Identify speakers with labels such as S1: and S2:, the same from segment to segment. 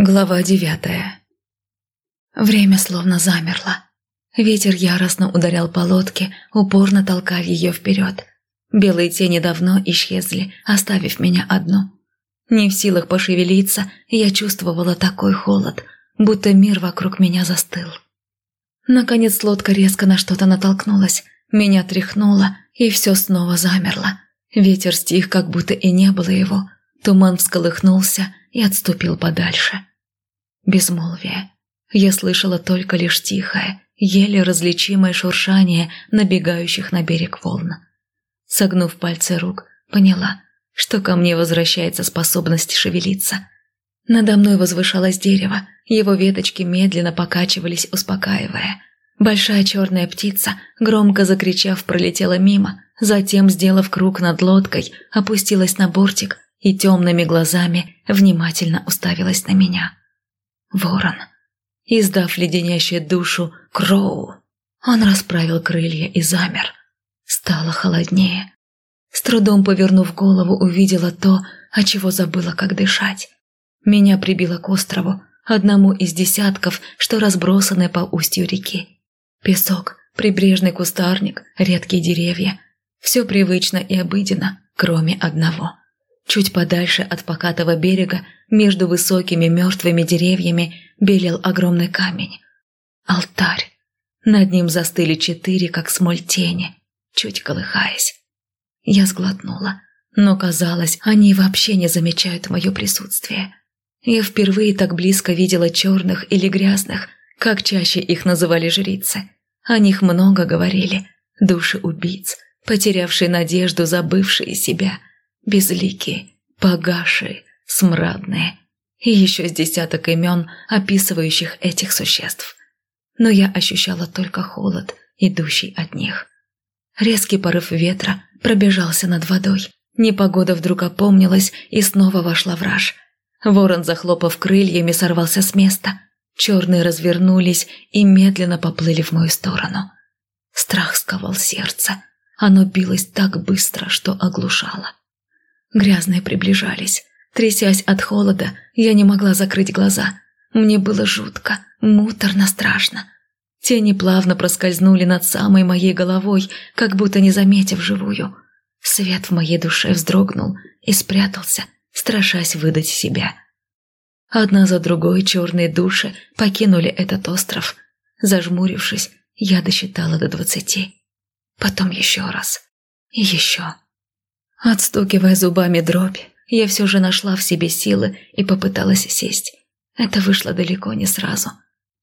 S1: Глава девятая Время словно замерло. Ветер яростно ударял по лодке, упорно толкая ее вперед. Белые тени давно исчезли, оставив меня одну. Не в силах пошевелиться, я чувствовала такой холод, будто мир вокруг меня застыл. Наконец лодка резко на что-то натолкнулась, меня тряхнуло, и все снова замерло. Ветер стих, как будто и не было его. Туман всколыхнулся и отступил подальше безмолвие. Я слышала только лишь тихое, еле различимое шуршание набегающих на берег волн. Согнув пальцы рук, поняла, что ко мне возвращается способность шевелиться. Надо мной возвышалось дерево, его веточки медленно покачивались, успокаивая. Большая черная птица, громко закричав, пролетела мимо, затем, сделав круг над лодкой, опустилась на бортик и темными глазами внимательно уставилась на меня. Ворон. Издав леденящую душу «Кроу», он расправил крылья и замер. Стало холоднее. С трудом повернув голову, увидела то, от чего забыла, как дышать. Меня прибило к острову, одному из десятков, что разбросаны по устью реки. Песок, прибрежный кустарник, редкие деревья. Все привычно и обыденно, кроме одного. Чуть подальше от покатого берега, между высокими мертвыми деревьями, белел огромный камень. Алтарь. Над ним застыли четыре, как смоль тени, чуть колыхаясь. Я сглотнула, но, казалось, они вообще не замечают мое присутствие. Я впервые так близко видела черных или грязных, как чаще их называли жрицы. О них много говорили. Души убийц, потерявшие надежду, забывшие себя – безликие, погашие, смрадные и еще с десяток имен, описывающих этих существ. Но я ощущала только холод, идущий от них. Резкий порыв ветра пробежался над водой. Непогода вдруг опомнилась и снова вошла в раж. Ворон, захлопав крыльями, сорвался с места. Черные развернулись и медленно поплыли в мою сторону. Страх сковал сердце. Оно билось так быстро, что оглушало. Грязные приближались. Трясясь от холода, я не могла закрыть глаза. Мне было жутко, муторно страшно. Тени плавно проскользнули над самой моей головой, как будто не заметив живую. Свет в моей душе вздрогнул и спрятался, страшась выдать себя. Одна за другой черные души покинули этот остров. Зажмурившись, я досчитала до двадцати. Потом еще раз. И еще. Отстукивая зубами дробь, я все же нашла в себе силы и попыталась сесть. Это вышло далеко не сразу.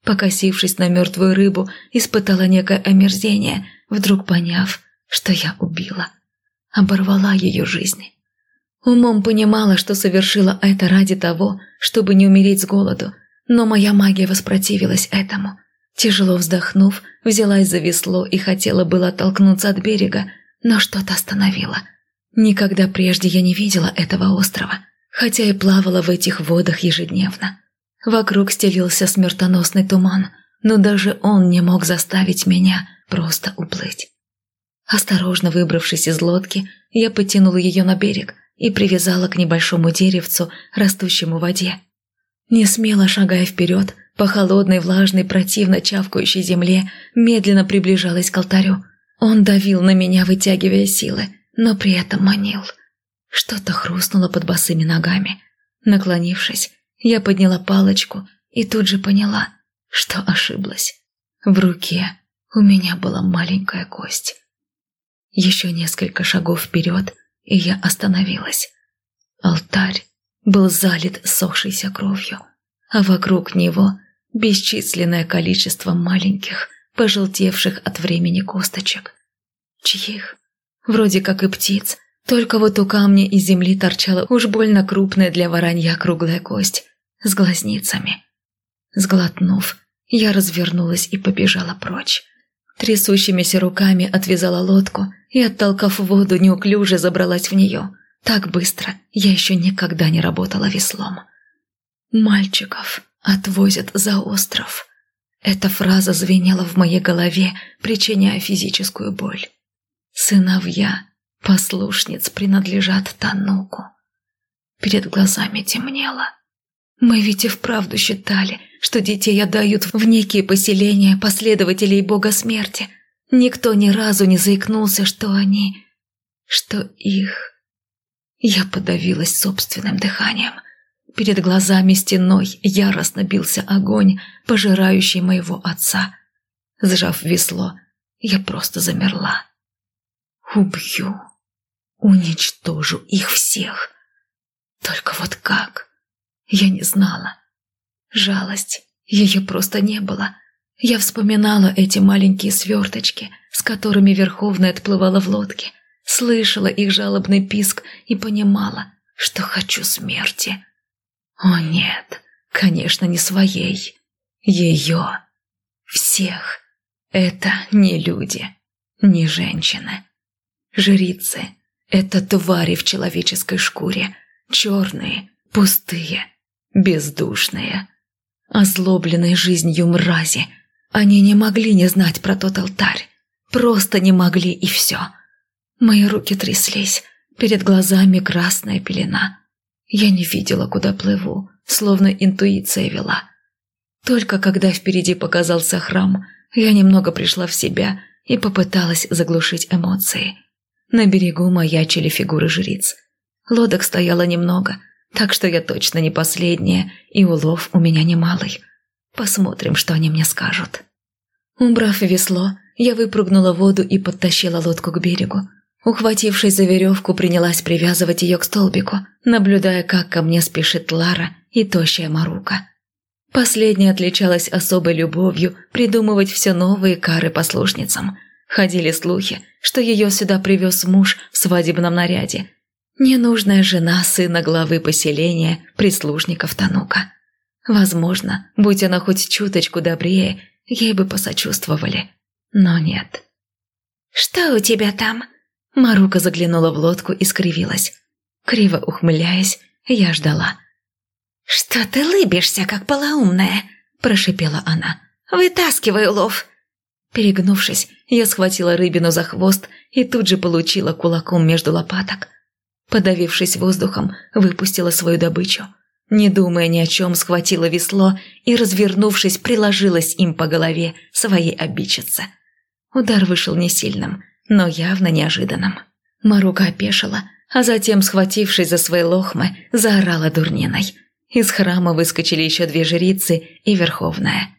S1: Покосившись на мертвую рыбу, испытала некое омерзение, вдруг поняв, что я убила. Оборвала ее жизнь. Умом понимала, что совершила это ради того, чтобы не умереть с голоду, но моя магия воспротивилась этому. Тяжело вздохнув, взялась за весло и хотела было оттолкнуться от берега, но что-то остановило – Никогда прежде я не видела этого острова, хотя и плавала в этих водах ежедневно. Вокруг стелился смертоносный туман, но даже он не мог заставить меня просто уплыть. Осторожно выбравшись из лодки, я потянула ее на берег и привязала к небольшому деревцу, растущему в воде. Не смело шагая вперед, по холодной, влажной, противно чавкающей земле, медленно приближалась к алтарю. Он давил на меня, вытягивая силы – но при этом манил. Что-то хрустнуло под босыми ногами. Наклонившись, я подняла палочку и тут же поняла, что ошиблась. В руке у меня была маленькая кость. Еще несколько шагов вперед, и я остановилась. Алтарь был залит сохшейся кровью, а вокруг него бесчисленное количество маленьких, пожелтевших от времени косточек. Чьих? Вроде как и птиц, только вот у камня из земли торчала уж больно крупная для воронья круглая кость с глазницами. Сглотнув, я развернулась и побежала прочь. Трясущимися руками отвязала лодку и, оттолкав воду, неуклюже забралась в нее. Так быстро я еще никогда не работала веслом. «Мальчиков отвозят за остров». Эта фраза звенела в моей голове, причиняя физическую боль. Сыновья, послушниц принадлежат Тануку. Перед глазами темнело. Мы ведь и вправду считали, что детей отдают в некие поселения последователей бога смерти. Никто ни разу не заикнулся, что они... что их... Я подавилась собственным дыханием. Перед глазами стеной яростно бился огонь, пожирающий моего отца. Сжав весло, я просто замерла. Убью. Уничтожу их всех. Только вот как? Я не знала. Жалость. Ее просто не было. Я вспоминала эти маленькие сверточки, с которыми Верховная отплывала в лодке, слышала их жалобный писк и понимала, что хочу смерти. О нет, конечно, не своей. Ее. Всех. Это не люди, не женщины. Жрицы – это твари в человеческой шкуре, черные, пустые, бездушные. Озлобленные жизнью мрази, они не могли не знать про тот алтарь. Просто не могли и все. Мои руки тряслись, перед глазами красная пелена. Я не видела, куда плыву, словно интуиция вела. Только когда впереди показался храм, я немного пришла в себя и попыталась заглушить эмоции. На берегу маячили фигуры жриц. Лодок стояло немного, так что я точно не последняя, и улов у меня немалый. Посмотрим, что они мне скажут. Убрав весло, я выпрыгнула в воду и подтащила лодку к берегу. Ухватившись за веревку, принялась привязывать ее к столбику, наблюдая, как ко мне спешит Лара и тощая Марука. Последняя отличалась особой любовью придумывать все новые кары послушницам. Ходили слухи, что ее сюда привез муж в свадебном наряде. Ненужная жена сына главы поселения, прислужников Танука. Возможно, будь она хоть чуточку добрее, ей бы посочувствовали. Но нет.
S2: «Что у тебя там?»
S1: Марука заглянула в лодку и скривилась. Криво ухмыляясь, я ждала.
S2: «Что ты лыбишься, как полоумная?» – прошипела она. «Вытаскивай улов!»
S1: Перегнувшись, я схватила рыбину за хвост и тут же получила кулаком между лопаток. Подавившись воздухом, выпустила свою добычу. Не думая ни о чем, схватила весло и, развернувшись, приложилась им по голове своей обидчице. Удар вышел не сильным, но явно неожиданным. Марука опешила, а затем, схватившись за свои лохмы, заорала дурниной. Из храма выскочили еще две жрицы и верховная.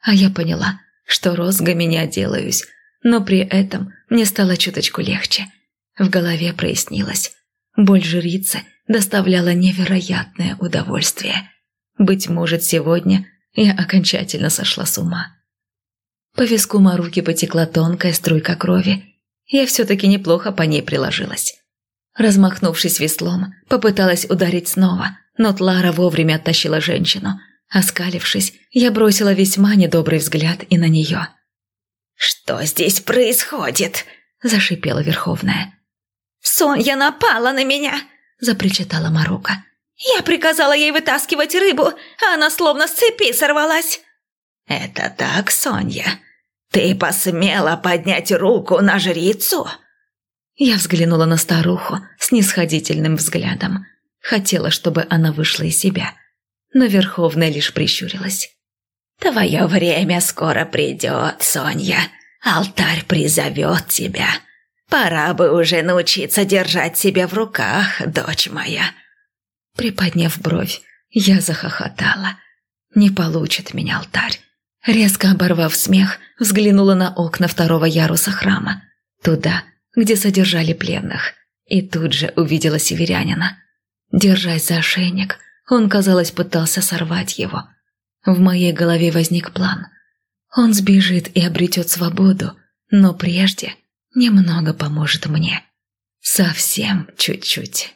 S1: А я поняла – что розгами не отделаюсь, но при этом мне стало чуточку легче. В голове прояснилось. Боль жрицы доставляла невероятное удовольствие. Быть может, сегодня я окончательно сошла с ума. По виску Маруки потекла тонкая струйка крови. Я все-таки неплохо по ней приложилась. Размахнувшись веслом, попыталась ударить снова, но Тлара вовремя оттащила женщину – Оскалившись, я бросила весьма недобрый взгляд и на нее.
S2: «Что здесь происходит?» – зашипела Верховная.
S3: «Соня напала на меня!» – запричитала Марука. «Я приказала ей вытаскивать рыбу, а она словно с цепи сорвалась!»
S2: «Это так, Соня? Ты посмела поднять руку на жрицу?»
S1: Я взглянула на старуху с нисходительным взглядом. Хотела, чтобы она вышла из себя – но Верховная лишь прищурилась.
S2: «Твое время скоро придет, Соня. Алтарь призовет тебя. Пора бы уже научиться держать себя в руках, дочь моя».
S1: Приподняв бровь, я захохотала. «Не получит меня алтарь». Резко оборвав смех, взглянула на окна второго яруса храма. Туда, где содержали пленных. И тут же увидела северянина. Держась за ошейник, он, казалось, пытался сорвать его. В моей голове возник план. Он сбежит и обретет свободу, но прежде немного поможет мне. Совсем чуть-чуть.